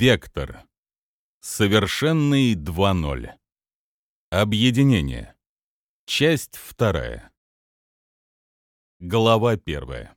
Вектор. Совершенный 2.0. Объединение. Часть вторая. Глава первая.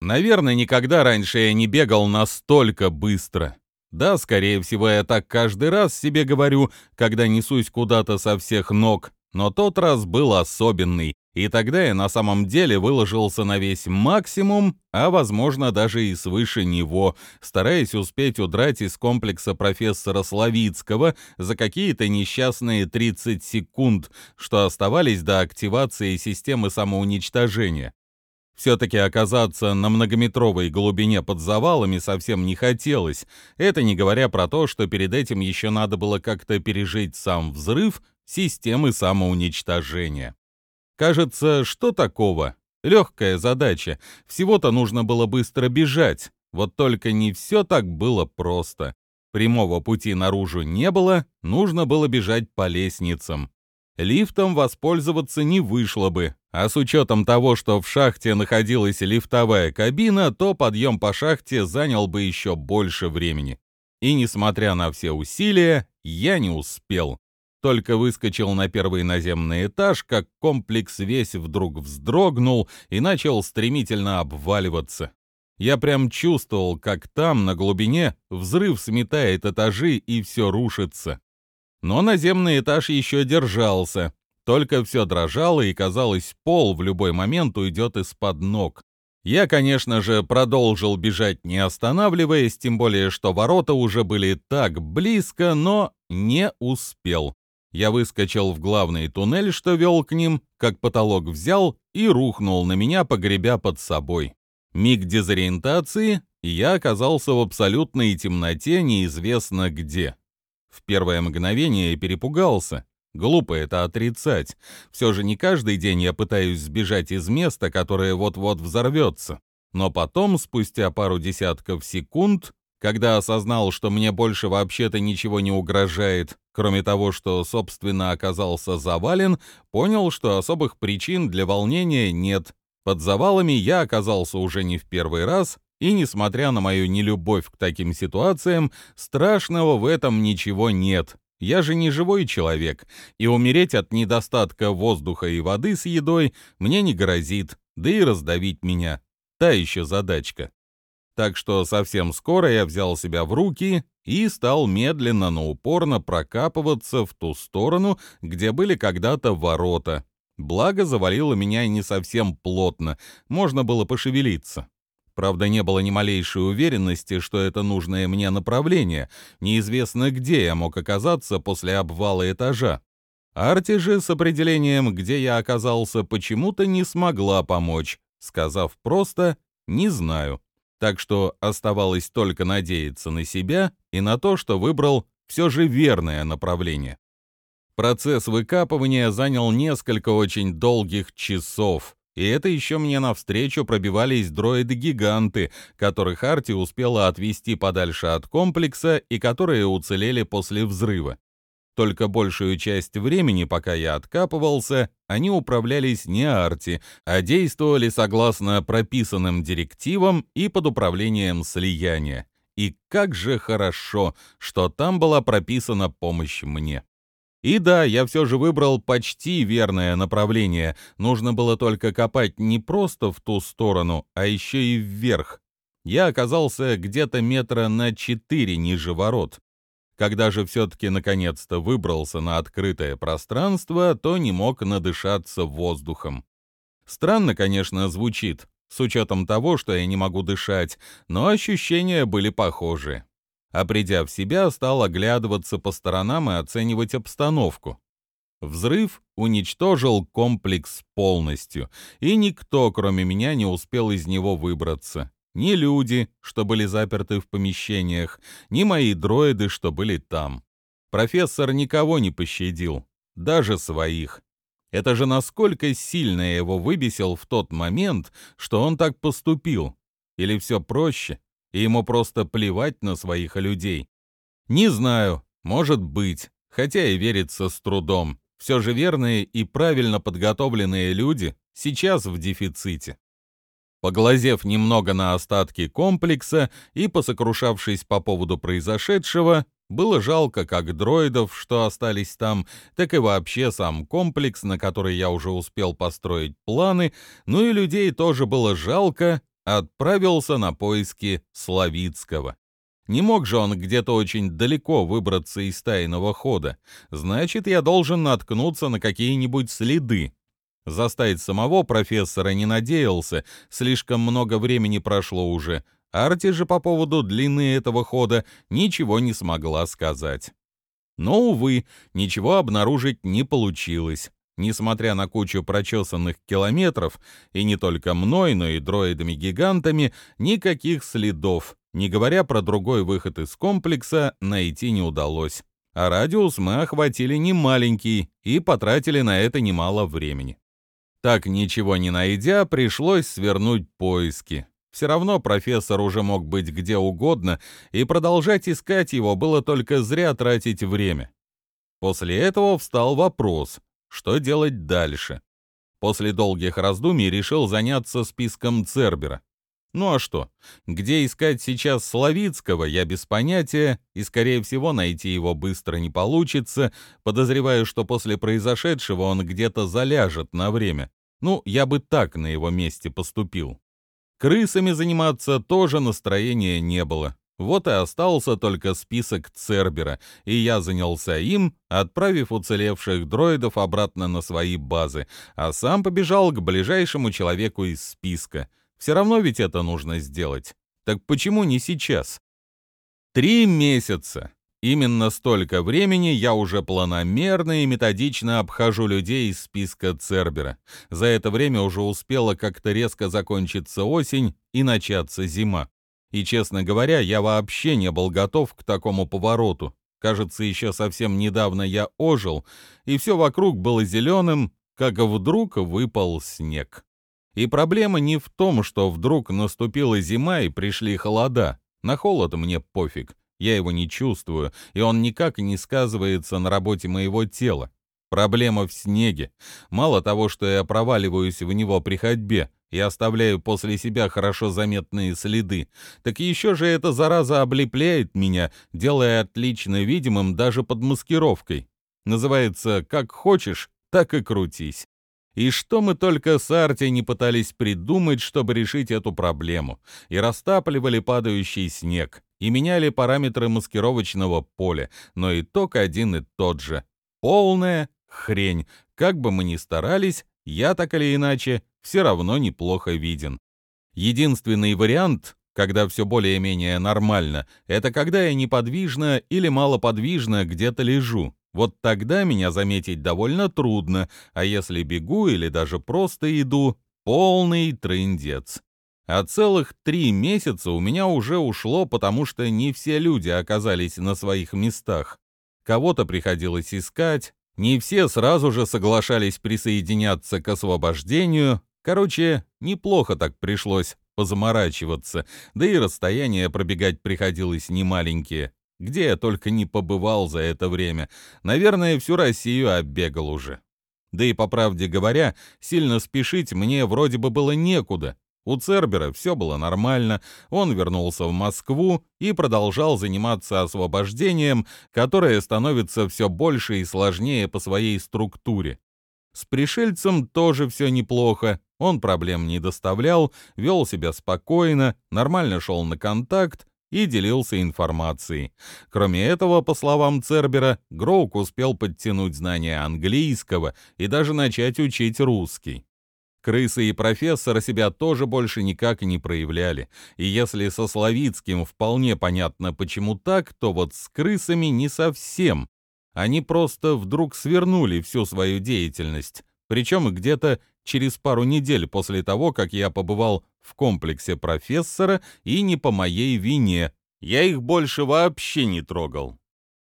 Наверное, никогда раньше я не бегал настолько быстро. Да, скорее всего, я так каждый раз себе говорю, когда несусь куда-то со всех ног, но тот раз был особенный, и тогда я на самом деле выложился на весь максимум, а возможно даже и свыше него, стараясь успеть удрать из комплекса профессора Славицкого за какие-то несчастные 30 секунд, что оставались до активации системы самоуничтожения. Все-таки оказаться на многометровой глубине под завалами совсем не хотелось, это не говоря про то, что перед этим еще надо было как-то пережить сам взрыв системы самоуничтожения. Кажется, что такого? Легкая задача. Всего-то нужно было быстро бежать. Вот только не все так было просто. Прямого пути наружу не было, нужно было бежать по лестницам. Лифтом воспользоваться не вышло бы, а с учетом того, что в шахте находилась лифтовая кабина, то подъем по шахте занял бы еще больше времени. И несмотря на все усилия, я не успел. Только выскочил на первый наземный этаж, как комплекс весь вдруг вздрогнул и начал стремительно обваливаться. Я прям чувствовал, как там, на глубине, взрыв сметает этажи и все рушится. Но наземный этаж еще держался, только все дрожало и, казалось, пол в любой момент уйдет из-под ног. Я, конечно же, продолжил бежать не останавливаясь, тем более, что ворота уже были так близко, но не успел. Я выскочил в главный туннель, что вел к ним, как потолок взял и рухнул на меня, погребя под собой. Миг дезориентации, и я оказался в абсолютной темноте неизвестно где. В первое мгновение перепугался. Глупо это отрицать. Все же не каждый день я пытаюсь сбежать из места, которое вот-вот взорвется. Но потом, спустя пару десятков секунд, когда осознал, что мне больше вообще-то ничего не угрожает, кроме того, что, собственно, оказался завален, понял, что особых причин для волнения нет. Под завалами я оказался уже не в первый раз, и, несмотря на мою нелюбовь к таким ситуациям, страшного в этом ничего нет. Я же не живой человек, и умереть от недостатка воздуха и воды с едой мне не грозит, да и раздавить меня. Та еще задачка. Так что совсем скоро я взял себя в руки и стал медленно, но упорно прокапываться в ту сторону, где были когда-то ворота. Благо, завалило меня не совсем плотно, можно было пошевелиться. Правда, не было ни малейшей уверенности, что это нужное мне направление, неизвестно где я мог оказаться после обвала этажа. Арти же с определением, где я оказался, почему-то не смогла помочь, сказав просто «не знаю» так что оставалось только надеяться на себя и на то, что выбрал все же верное направление. Процесс выкапывания занял несколько очень долгих часов, и это еще мне навстречу пробивались дроиды-гиганты, которых Арти успела отвести подальше от комплекса и которые уцелели после взрыва. Только большую часть времени, пока я откапывался, они управлялись не арти, а действовали согласно прописанным директивам и под управлением слияния. И как же хорошо, что там была прописана помощь мне. И да, я все же выбрал почти верное направление. Нужно было только копать не просто в ту сторону, а еще и вверх. Я оказался где-то метра на четыре ниже ворот. Когда же все-таки наконец-то выбрался на открытое пространство, то не мог надышаться воздухом. Странно, конечно, звучит, с учетом того, что я не могу дышать, но ощущения были похожи. А придя в себя, стал оглядываться по сторонам и оценивать обстановку. Взрыв уничтожил комплекс полностью, и никто, кроме меня, не успел из него выбраться. Ни люди, что были заперты в помещениях, ни мои дроиды, что были там. Профессор никого не пощадил, даже своих. Это же насколько сильно я его выбесил в тот момент, что он так поступил. Или все проще, и ему просто плевать на своих людей. Не знаю, может быть, хотя и верится с трудом. Все же верные и правильно подготовленные люди сейчас в дефиците. Поглазев немного на остатки комплекса и посокрушавшись по поводу произошедшего, было жалко как дроидов, что остались там, так и вообще сам комплекс, на который я уже успел построить планы, ну и людей тоже было жалко, отправился на поиски Славицкого. Не мог же он где-то очень далеко выбраться из тайного хода. Значит, я должен наткнуться на какие-нибудь следы. Заставить самого профессора не надеялся, слишком много времени прошло уже. Арти же по поводу длины этого хода ничего не смогла сказать. Но, увы, ничего обнаружить не получилось. Несмотря на кучу прочесанных километров, и не только мной, но и дроидами-гигантами, никаких следов, не говоря про другой выход из комплекса, найти не удалось. А радиус мы охватили немаленький и потратили на это немало времени. Так ничего не найдя, пришлось свернуть поиски. Все равно профессор уже мог быть где угодно, и продолжать искать его было только зря тратить время. После этого встал вопрос, что делать дальше. После долгих раздумий решил заняться списком Цербера. Ну а что? Где искать сейчас Славицкого, я без понятия, и, скорее всего, найти его быстро не получится, подозреваю, что после произошедшего он где-то заляжет на время. Ну, я бы так на его месте поступил. Крысами заниматься тоже настроения не было. Вот и остался только список Цербера, и я занялся им, отправив уцелевших дроидов обратно на свои базы, а сам побежал к ближайшему человеку из списка — все равно ведь это нужно сделать. Так почему не сейчас? Три месяца. Именно столько времени я уже планомерно и методично обхожу людей из списка Цербера. За это время уже успела как-то резко закончиться осень и начаться зима. И, честно говоря, я вообще не был готов к такому повороту. Кажется, еще совсем недавно я ожил, и все вокруг было зеленым, как вдруг выпал снег. И проблема не в том, что вдруг наступила зима и пришли холода. На холод мне пофиг, я его не чувствую, и он никак не сказывается на работе моего тела. Проблема в снеге. Мало того, что я проваливаюсь в него при ходьбе и оставляю после себя хорошо заметные следы, так еще же эта зараза облепляет меня, делая отлично видимым даже под маскировкой. Называется «как хочешь, так и крутись». И что мы только с Арти не пытались придумать, чтобы решить эту проблему. И растапливали падающий снег, и меняли параметры маскировочного поля, но итог один и тот же. Полная хрень. Как бы мы ни старались, я так или иначе все равно неплохо виден. Единственный вариант, когда все более-менее нормально, это когда я неподвижно или малоподвижно где-то лежу. Вот тогда меня заметить довольно трудно, а если бегу или даже просто иду, полный трындец. А целых три месяца у меня уже ушло, потому что не все люди оказались на своих местах. Кого-то приходилось искать, не все сразу же соглашались присоединяться к освобождению. Короче, неплохо так пришлось позаморачиваться, да и расстояние пробегать приходилось немаленькие. Где я только не побывал за это время. Наверное, всю Россию оббегал уже. Да и, по правде говоря, сильно спешить мне вроде бы было некуда. У Цербера все было нормально, он вернулся в Москву и продолжал заниматься освобождением, которое становится все больше и сложнее по своей структуре. С пришельцем тоже все неплохо, он проблем не доставлял, вел себя спокойно, нормально шел на контакт, и делился информацией. Кроме этого, по словам Цербера, Гроук успел подтянуть знания английского и даже начать учить русский. Крысы и профессор себя тоже больше никак не проявляли, и если со Славицким вполне понятно, почему так, то вот с крысами не совсем. Они просто вдруг свернули всю свою деятельность, причем где-то через пару недель после того, как я побывал в комплексе профессора и не по моей вине. Я их больше вообще не трогал.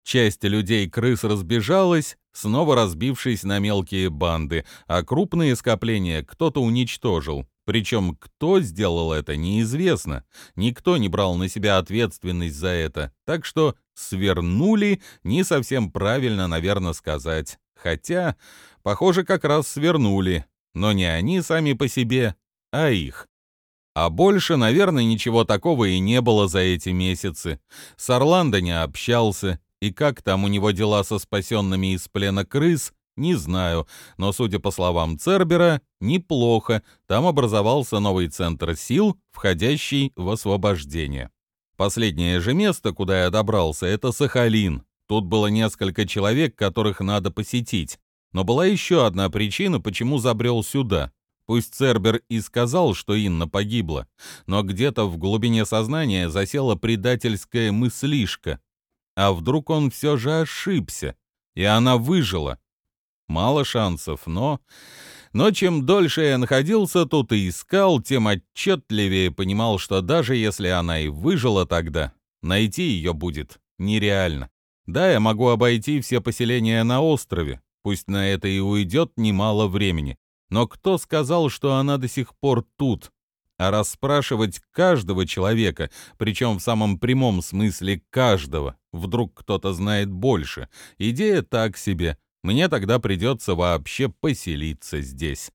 Часть людей-крыс разбежалась, снова разбившись на мелкие банды, а крупные скопления кто-то уничтожил. Причем кто сделал это, неизвестно. Никто не брал на себя ответственность за это. Так что свернули, не совсем правильно, наверное, сказать. Хотя, похоже, как раз свернули. Но не они сами по себе, а их. А больше, наверное, ничего такого и не было за эти месяцы. С Орландо не общался, и как там у него дела со спасенными из плена крыс, не знаю, но, судя по словам Цербера, неплохо. Там образовался новый центр сил, входящий в освобождение. Последнее же место, куда я добрался, это Сахалин. Тут было несколько человек, которых надо посетить. Но была еще одна причина, почему забрел сюда. Пусть Цербер и сказал, что Инна погибла, но где-то в глубине сознания засела предательская мыслишка. А вдруг он все же ошибся, и она выжила? Мало шансов, но... Но чем дольше я находился тут и искал, тем отчетливее понимал, что даже если она и выжила тогда, найти ее будет нереально. Да, я могу обойти все поселения на острове, пусть на это и уйдет немало времени. Но кто сказал, что она до сих пор тут? А расспрашивать каждого человека, причем в самом прямом смысле каждого, вдруг кто-то знает больше, идея так себе — мне тогда придется вообще поселиться здесь.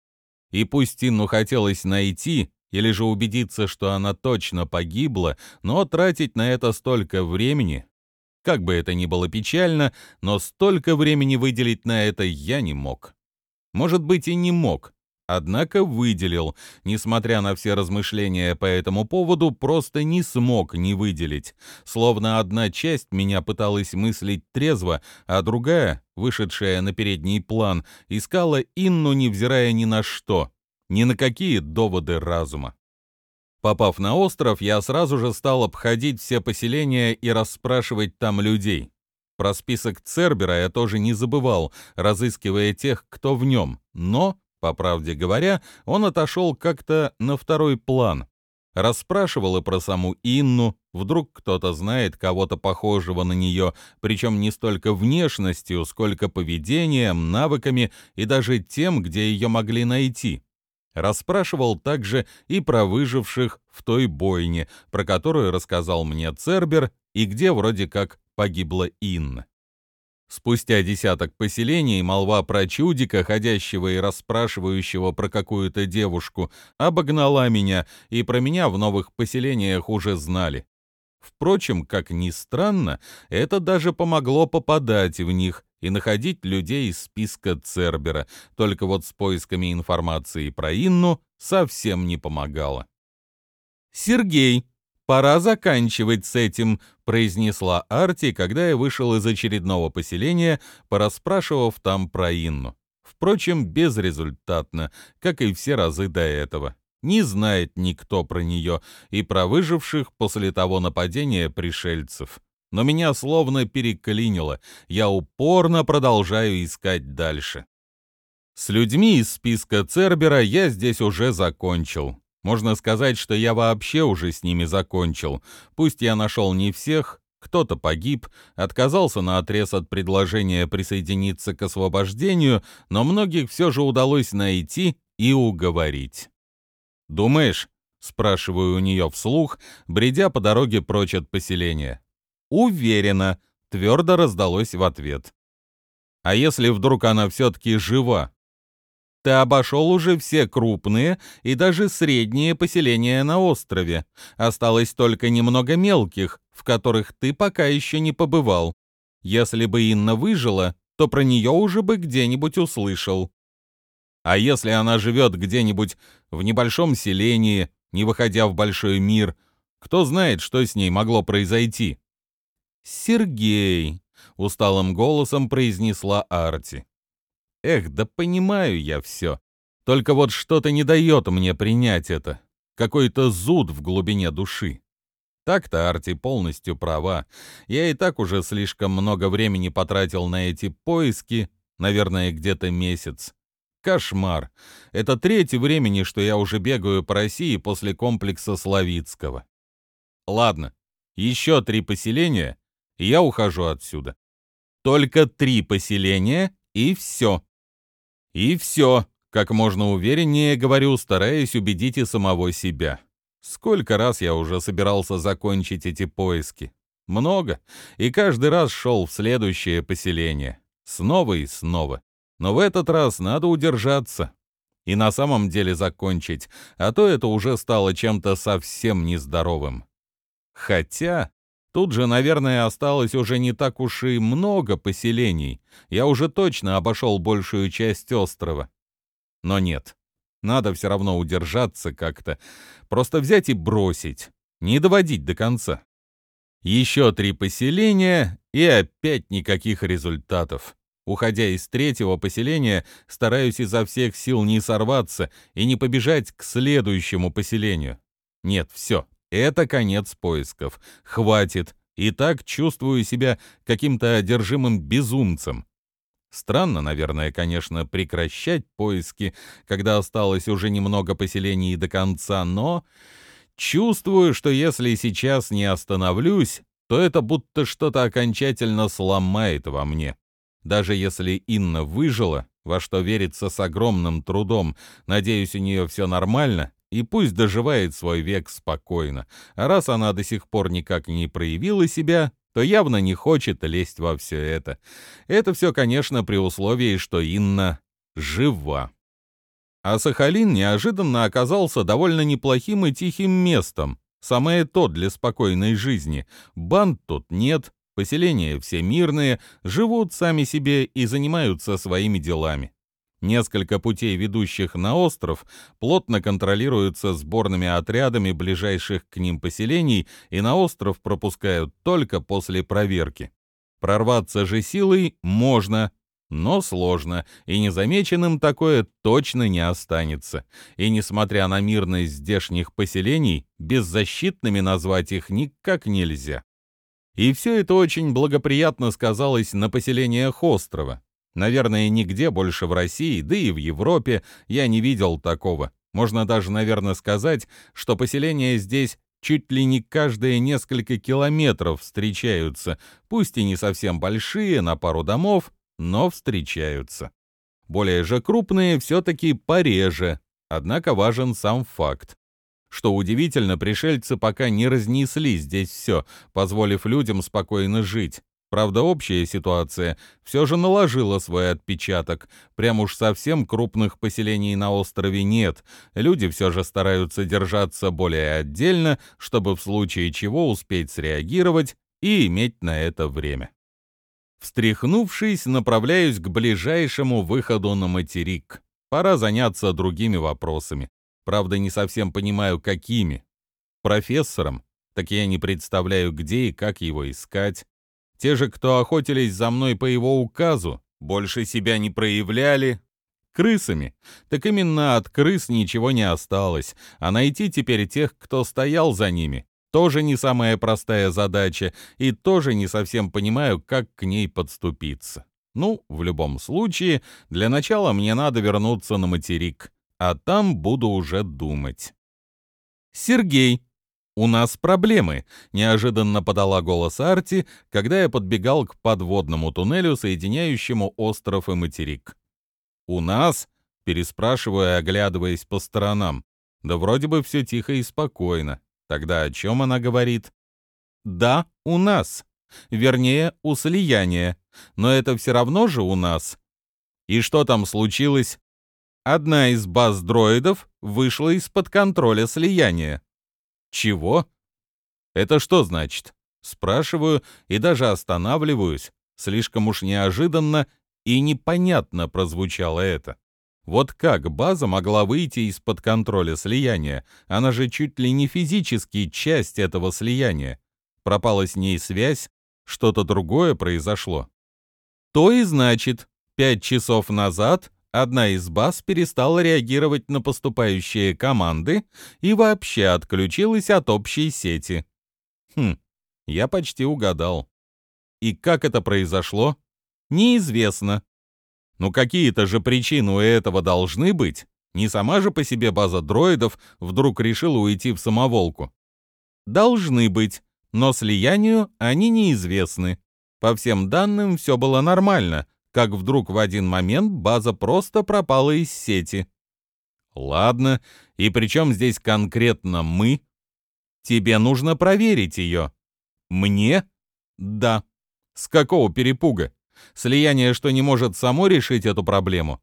И пусть Инну хотелось найти, или же убедиться, что она точно погибла, но тратить на это столько времени... Как бы это ни было печально, но столько времени выделить на это я не мог. Может быть, и не мог, Однако выделил, несмотря на все размышления по этому поводу, просто не смог не выделить. Словно одна часть меня пыталась мыслить трезво, а другая, вышедшая на передний план, искала Инну, невзирая ни на что, ни на какие доводы разума. Попав на остров, я сразу же стал обходить все поселения и расспрашивать там людей. Про список Цербера я тоже не забывал, разыскивая тех, кто в нем, но по правде говоря, он отошел как-то на второй план. Расспрашивал и про саму Инну, вдруг кто-то знает кого-то похожего на нее, причем не столько внешностью, сколько поведением, навыками и даже тем, где ее могли найти. Расспрашивал также и про выживших в той бойне, про которую рассказал мне Цербер, и где вроде как погибла Инна. Спустя десяток поселений молва про чудика, ходящего и расспрашивающего про какую-то девушку, обогнала меня, и про меня в новых поселениях уже знали. Впрочем, как ни странно, это даже помогло попадать в них и находить людей из списка Цербера, только вот с поисками информации про Инну совсем не помогало. «Сергей!» «Пора заканчивать с этим», — произнесла Арти, когда я вышел из очередного поселения, порасспрашивав там про Инну. Впрочем, безрезультатно, как и все разы до этого. Не знает никто про нее и про выживших после того нападения пришельцев. Но меня словно переклинило, я упорно продолжаю искать дальше. С людьми из списка Цербера я здесь уже закончил. Можно сказать, что я вообще уже с ними закончил. Пусть я нашел не всех, кто-то погиб, отказался на отрез от предложения присоединиться к освобождению, но многих все же удалось найти и уговорить. «Думаешь?» — спрашиваю у нее вслух, бредя по дороге прочь от поселения. «Уверена», — твердо раздалось в ответ. «А если вдруг она все-таки жива?» Ты обошел уже все крупные и даже средние поселения на острове. Осталось только немного мелких, в которых ты пока еще не побывал. Если бы Инна выжила, то про нее уже бы где-нибудь услышал. А если она живет где-нибудь в небольшом селении, не выходя в большой мир, кто знает, что с ней могло произойти? «Сергей», — усталым голосом произнесла Арти. Эх, да понимаю я все. Только вот что-то не дает мне принять это. Какой-то зуд в глубине души. Так-то Арти полностью права. Я и так уже слишком много времени потратил на эти поиски, наверное, где-то месяц. Кошмар. Это третье времени, что я уже бегаю по России после комплекса Славицкого. Ладно, еще три поселения, я ухожу отсюда. Только три поселения, и все. И все, как можно увереннее говорю, стараясь убедить и самого себя. Сколько раз я уже собирался закончить эти поиски? Много. И каждый раз шел в следующее поселение. Снова и снова. Но в этот раз надо удержаться. и на самом деле закончить, а то это уже стало чем-то совсем нездоровым. Хотя тут же, наверное, осталось уже не так уж и много поселений. Я уже точно обошел большую часть острова. Но нет, надо все равно удержаться как-то, просто взять и бросить, не доводить до конца. Еще три поселения, и опять никаких результатов. Уходя из третьего поселения, стараюсь изо всех сил не сорваться и не побежать к следующему поселению. Нет, все, это конец поисков. Хватит. И так чувствую себя каким-то одержимым безумцем. Странно, наверное, конечно, прекращать поиски, когда осталось уже немного поселений до конца, но чувствую, что если сейчас не остановлюсь, то это будто что-то окончательно сломает во мне. Даже если Инна выжила, во что верится с огромным трудом, надеюсь, у нее все нормально, и пусть доживает свой век спокойно. А раз она до сих пор никак не проявила себя, то явно не хочет лезть во все это. Это все, конечно, при условии, что Инна жива. А Сахалин неожиданно оказался довольно неплохим и тихим местом. Самое то для спокойной жизни. Банд тут нет, Поселения все мирные, живут сами себе и занимаются своими делами. Несколько путей, ведущих на остров, плотно контролируются сборными отрядами ближайших к ним поселений и на остров пропускают только после проверки. Прорваться же силой можно, но сложно, и незамеченным такое точно не останется. И несмотря на мирность здешних поселений, беззащитными назвать их никак нельзя. И все это очень благоприятно сказалось на поселениях острова. Наверное, нигде больше в России, да и в Европе я не видел такого. Можно даже, наверное, сказать, что поселения здесь чуть ли не каждые несколько километров встречаются, пусть и не совсем большие, на пару домов, но встречаются. Более же крупные все-таки пореже, однако важен сам факт. Что удивительно, пришельцы пока не разнесли здесь все, позволив людям спокойно жить. Правда, общая ситуация все же наложила свой отпечаток. Прям уж совсем крупных поселений на острове нет. Люди все же стараются держаться более отдельно, чтобы в случае чего успеть среагировать и иметь на это время. Встряхнувшись, направляюсь к ближайшему выходу на материк. Пора заняться другими вопросами. Правда, не совсем понимаю, какими. Профессором? Так я не представляю, где и как его искать. Те же, кто охотились за мной по его указу, больше себя не проявляли. Крысами? Так именно от крыс ничего не осталось, а найти теперь тех, кто стоял за ними, тоже не самая простая задача, и тоже не совсем понимаю, как к ней подступиться. Ну, в любом случае, для начала мне надо вернуться на материк а там буду уже думать. «Сергей, у нас проблемы», — неожиданно подала голос Арти, когда я подбегал к подводному туннелю, соединяющему остров и материк. «У нас?» — переспрашиваю, оглядываясь по сторонам. Да вроде бы все тихо и спокойно. Тогда о чем она говорит? «Да, у нас. Вернее, у слияния. Но это все равно же у нас. И что там случилось?» Одна из баз дроидов вышла из-под контроля слияния. Чего? Это что значит? Спрашиваю и даже останавливаюсь. Слишком уж неожиданно и непонятно прозвучало это. Вот как база могла выйти из-под контроля слияния? Она же чуть ли не физически часть этого слияния. Пропала с ней связь, что-то другое произошло. То и значит, пять часов назад Одна из баз перестала реагировать на поступающие команды и вообще отключилась от общей сети. Хм, я почти угадал. И как это произошло? Неизвестно. Ну какие-то же причины у этого должны быть. Не сама же по себе база дроидов вдруг решила уйти в самоволку. Должны быть, но слиянию они неизвестны. По всем данным все было нормально, как вдруг в один момент база просто пропала из сети. Ладно, и при чем здесь конкретно мы? Тебе нужно проверить ее. Мне? Да. С какого перепуга? Слияние что не может само решить эту проблему?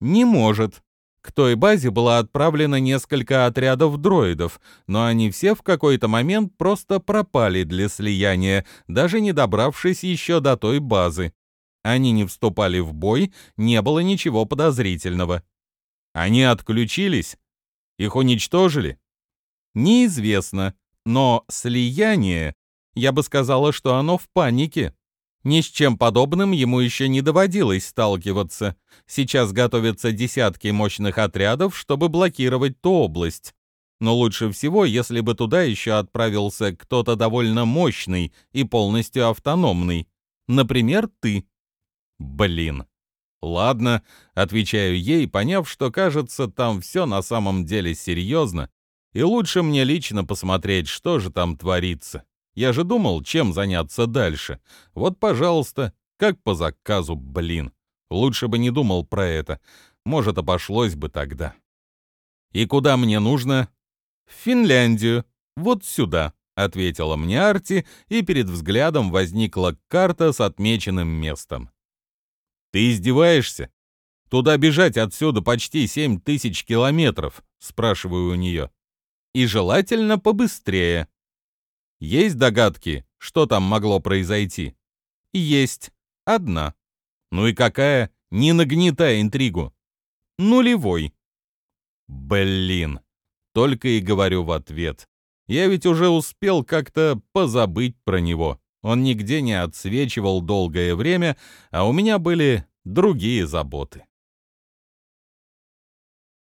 Не может. К той базе было отправлено несколько отрядов дроидов, но они все в какой-то момент просто пропали для слияния, даже не добравшись еще до той базы. Они не вступали в бой, не было ничего подозрительного. Они отключились? Их уничтожили? Неизвестно, но слияние, я бы сказала, что оно в панике. Ни с чем подобным ему еще не доводилось сталкиваться. Сейчас готовятся десятки мощных отрядов, чтобы блокировать ту область. Но лучше всего, если бы туда еще отправился кто-то довольно мощный и полностью автономный. Например, ты. Блин. Ладно, отвечаю ей, поняв, что, кажется, там все на самом деле серьезно, и лучше мне лично посмотреть, что же там творится. Я же думал, чем заняться дальше. Вот, пожалуйста, как по заказу, блин. Лучше бы не думал про это. Может, обошлось бы тогда. И куда мне нужно? В Финляндию. Вот сюда, ответила мне Арти, и перед взглядом возникла карта с отмеченным местом. Ты издеваешься? Туда бежать отсюда почти семь тысяч километров, спрашиваю у нее. И желательно побыстрее. Есть догадки, что там могло произойти? Есть. Одна. Ну и какая? Не нагнетай интригу. Нулевой. Блин. Только и говорю в ответ. Я ведь уже успел как-то позабыть про него. Он нигде не отсвечивал долгое время, а у меня были другие заботы.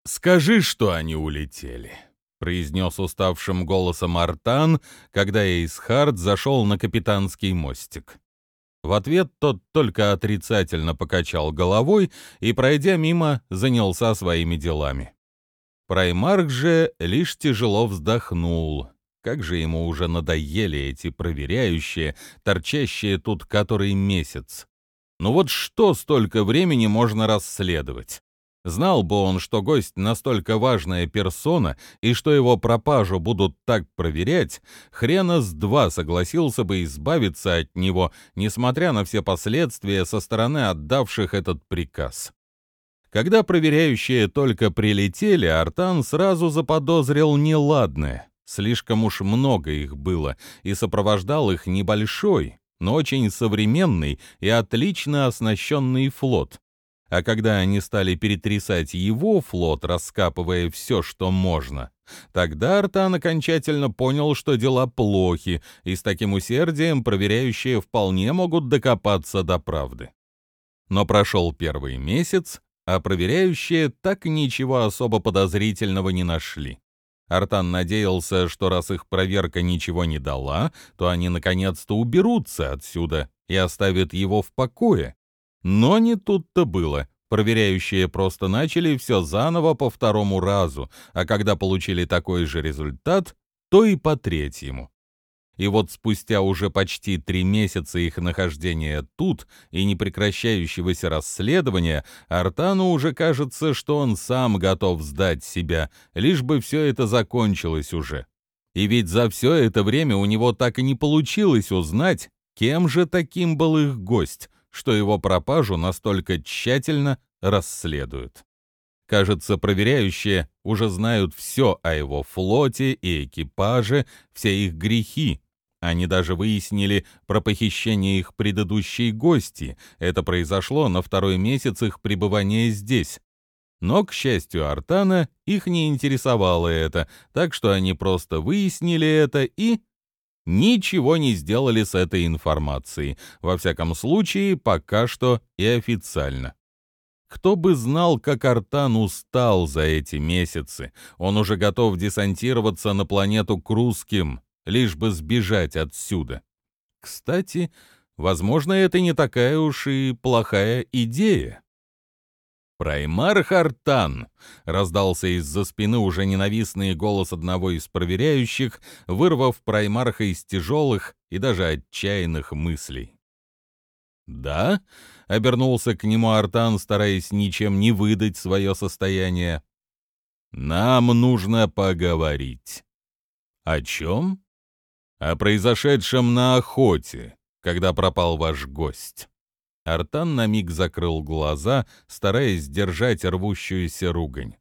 «Скажи, что они улетели», — произнес уставшим голосом Артан, когда Эйсхард зашел на капитанский мостик. В ответ тот только отрицательно покачал головой и, пройдя мимо, занялся своими делами. Праймарк же лишь тяжело вздохнул. Как же ему уже надоели эти проверяющие, торчащие тут который месяц. Ну вот что столько времени можно расследовать? Знал бы он, что гость настолько важная персона и что его пропажу будут так проверять, хрена с два согласился бы избавиться от него, несмотря на все последствия со стороны отдавших этот приказ. Когда проверяющие только прилетели, Артан сразу заподозрил неладное. Слишком уж много их было, и сопровождал их небольшой, но очень современный и отлично оснащенный флот, а когда они стали перетрясать его флот, раскапывая все, что можно, тогда Артан окончательно понял, что дела плохи, и с таким усердием проверяющие вполне могут докопаться до правды. Но прошел первый месяц, а проверяющие так ничего особо подозрительного не нашли. Артан надеялся, что раз их проверка ничего не дала, то они наконец-то уберутся отсюда и оставят его в покое, но не тут-то было. Проверяющие просто начали все заново по второму разу, а когда получили такой же результат, то и по третьему. И вот спустя уже почти три месяца их нахождения тут и непрекращающегося расследования, Артану уже кажется, что он сам готов сдать себя, лишь бы все это закончилось уже. И ведь за все это время у него так и не получилось узнать, кем же таким был их гость, что его пропажу настолько тщательно расследуют. Кажется, проверяющие уже знают все о его флоте и экипаже, все их грехи. Они даже выяснили про похищение их предыдущей гости. Это произошло на второй месяц их пребывания здесь. Но, к счастью Артана, их не интересовало это, так что они просто выяснили это и ничего не сделали с этой информацией, во всяком случае, пока что и официально. Кто бы знал, как Артан устал за эти месяцы. Он уже готов десантироваться на планету к русским, лишь бы сбежать отсюда. Кстати, возможно, это не такая уж и плохая идея. «Праймар Хартан!» — раздался из-за спины уже ненавистный голос одного из проверяющих, вырвав Праймарха из тяжелых и даже отчаянных мыслей. «Да?» — обернулся к нему Артан, стараясь ничем не выдать свое состояние. «Нам нужно поговорить». «О чем?» «О произошедшем на охоте, когда пропал ваш гость». Артан на миг закрыл глаза, стараясь сдержать рвущуюся ругань.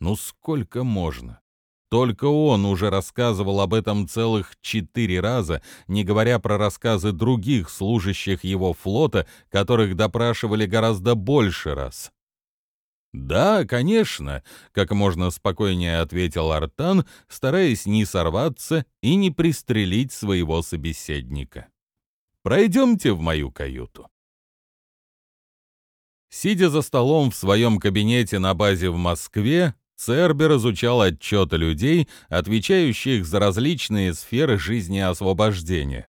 Ну сколько можно? Только он уже рассказывал об этом целых четыре раза, не говоря про рассказы других служащих его флота, которых допрашивали гораздо больше раз. «Да, конечно», — как можно спокойнее ответил Артан, стараясь не сорваться и не пристрелить своего собеседника. «Пройдемте в мою каюту». Сидя за столом в своем кабинете на базе в Москве, Цербер изучал отчеты людей, отвечающих за различные сферы жизни освобождения.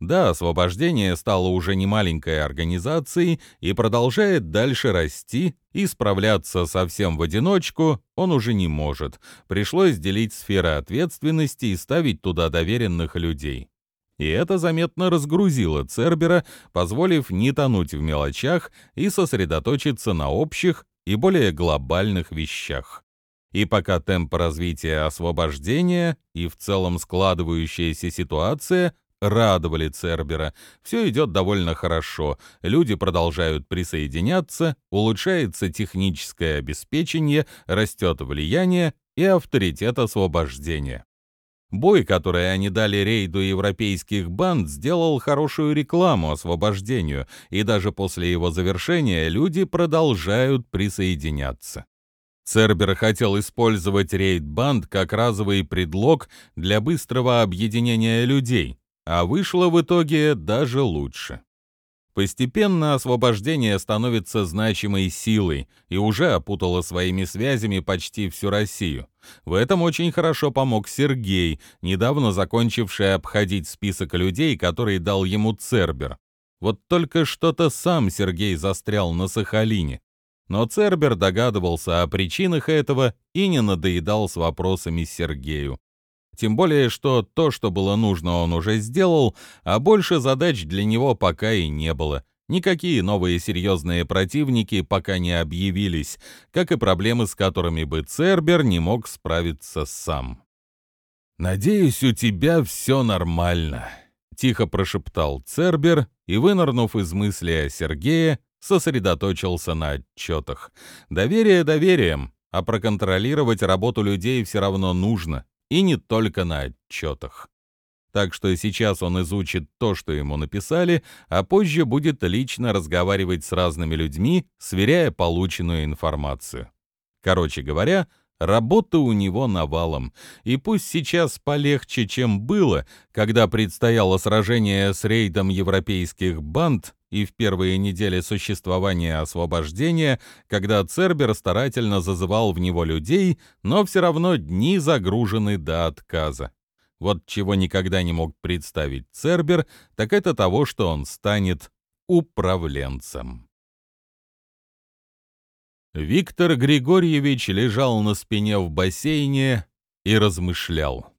Да, освобождение стало уже не маленькой организацией и продолжает дальше расти, и справляться совсем в одиночку он уже не может. Пришлось делить сферы ответственности и ставить туда доверенных людей. И это заметно разгрузило Цербера, позволив не тонуть в мелочах и сосредоточиться на общих и более глобальных вещах. И пока темп развития освобождения и в целом складывающаяся ситуация радовали Цербера, все идет довольно хорошо, люди продолжают присоединяться, улучшается техническое обеспечение, растет влияние и авторитет освобождения. Бой, который они дали рейду европейских банд, сделал хорошую рекламу освобождению, и даже после его завершения люди продолжают присоединяться. Цербер хотел использовать рейд-банд как разовый предлог для быстрого объединения людей, а вышло в итоге даже лучше. Постепенно освобождение становится значимой силой и уже опутало своими связями почти всю Россию. В этом очень хорошо помог Сергей, недавно закончивший обходить список людей, который дал ему Цербер. Вот только что-то сам Сергей застрял на Сахалине. Но Цербер догадывался о причинах этого и не надоедал с вопросами Сергею. Тем более, что то, что было нужно, он уже сделал, а больше задач для него пока и не было. Никакие новые серьезные противники пока не объявились, как и проблемы, с которыми бы Цербер не мог справиться сам. «Надеюсь, у тебя все нормально», — тихо прошептал Цербер и, вынырнув из мысли о Сергее, сосредоточился на отчетах. Доверие доверием, а проконтролировать работу людей все равно нужно, и не только на отчетах. Так что сейчас он изучит то, что ему написали, а позже будет лично разговаривать с разными людьми, сверяя полученную информацию. Короче говоря, Работа у него навалом, и пусть сейчас полегче, чем было, когда предстояло сражение с рейдом европейских банд и в первые недели существования освобождения, когда Цербер старательно зазывал в него людей, но все равно дни загружены до отказа. Вот чего никогда не мог представить Цербер, так это того, что он станет управленцем. Виктор Григорьевич лежал на спине в бассейне и размышлял.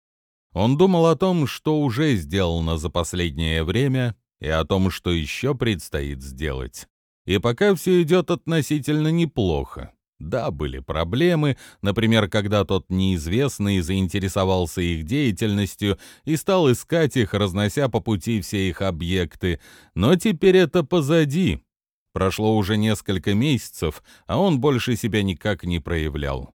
Он думал о том, что уже сделано за последнее время, и о том, что еще предстоит сделать. И пока все идет относительно неплохо. Да, были проблемы, например, когда тот неизвестный заинтересовался их деятельностью и стал искать их, разнося по пути все их объекты, но теперь это позади, Прошло уже несколько месяцев, а он больше себя никак не проявлял.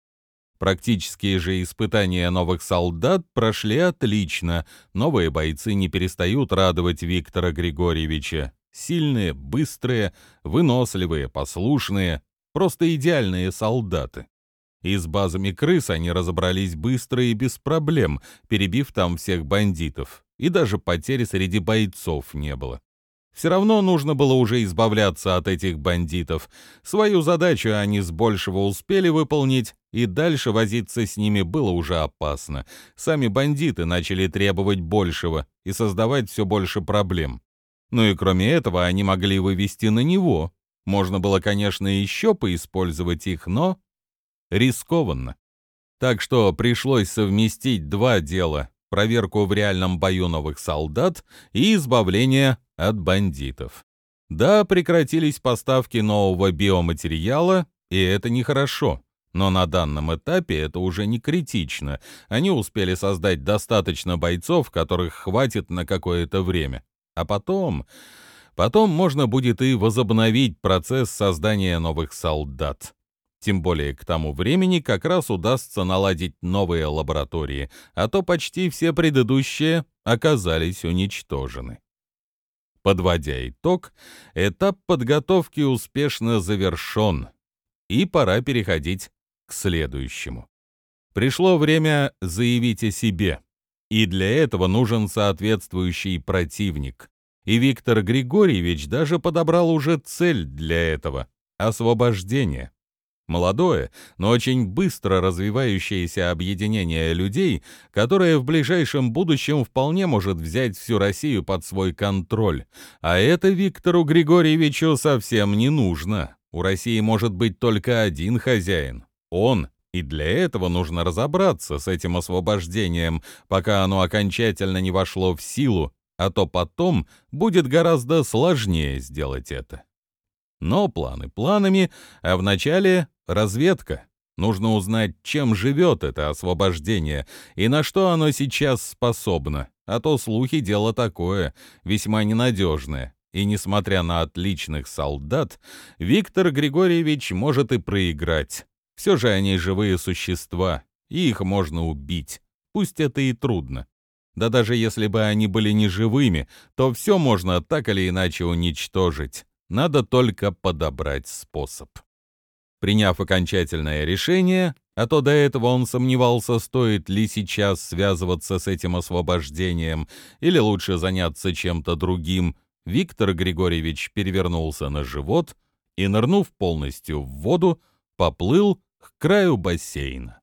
Практические же испытания новых солдат прошли отлично. Новые бойцы не перестают радовать Виктора Григорьевича. Сильные, быстрые, выносливые, послушные, просто идеальные солдаты. И с базами крыс они разобрались быстро и без проблем, перебив там всех бандитов. И даже потерь среди бойцов не было. Все равно нужно было уже избавляться от этих бандитов. Свою задачу они с большего успели выполнить, и дальше возиться с ними было уже опасно. Сами бандиты начали требовать большего и создавать все больше проблем. Ну и кроме этого они могли вывести на него. Можно было, конечно, еще поиспользовать их, но рискованно. Так что пришлось совместить два дела — проверку в реальном бою новых солдат и избавление от бандитов. Да, прекратились поставки нового биоматериала, и это нехорошо. Но на данном этапе это уже не критично. Они успели создать достаточно бойцов, которых хватит на какое-то время. А потом... Потом можно будет и возобновить процесс создания новых солдат. Тем более к тому времени как раз удастся наладить новые лаборатории, а то почти все предыдущие оказались уничтожены. Подводя итог, этап подготовки успешно завершен, и пора переходить к следующему. Пришло время заявить о себе, и для этого нужен соответствующий противник. И Виктор Григорьевич даже подобрал уже цель для этого — освобождение. Молодое, но очень быстро развивающееся объединение людей, которое в ближайшем будущем вполне может взять всю Россию под свой контроль. А это Виктору Григорьевичу совсем не нужно. У России может быть только один хозяин — он. И для этого нужно разобраться с этим освобождением, пока оно окончательно не вошло в силу, а то потом будет гораздо сложнее сделать это. Но планы планами, а вначале разведка. Нужно узнать, чем живет это освобождение и на что оно сейчас способно, а то слухи дело такое, весьма ненадежное. И несмотря на отличных солдат, Виктор Григорьевич может и проиграть. Все же они живые существа, и их можно убить, пусть это и трудно. Да даже если бы они были не живыми, то все можно так или иначе уничтожить. Надо только подобрать способ. Приняв окончательное решение, а то до этого он сомневался, стоит ли сейчас связываться с этим освобождением или лучше заняться чем-то другим, Виктор Григорьевич перевернулся на живот и, нырнув полностью в воду, поплыл к краю бассейна.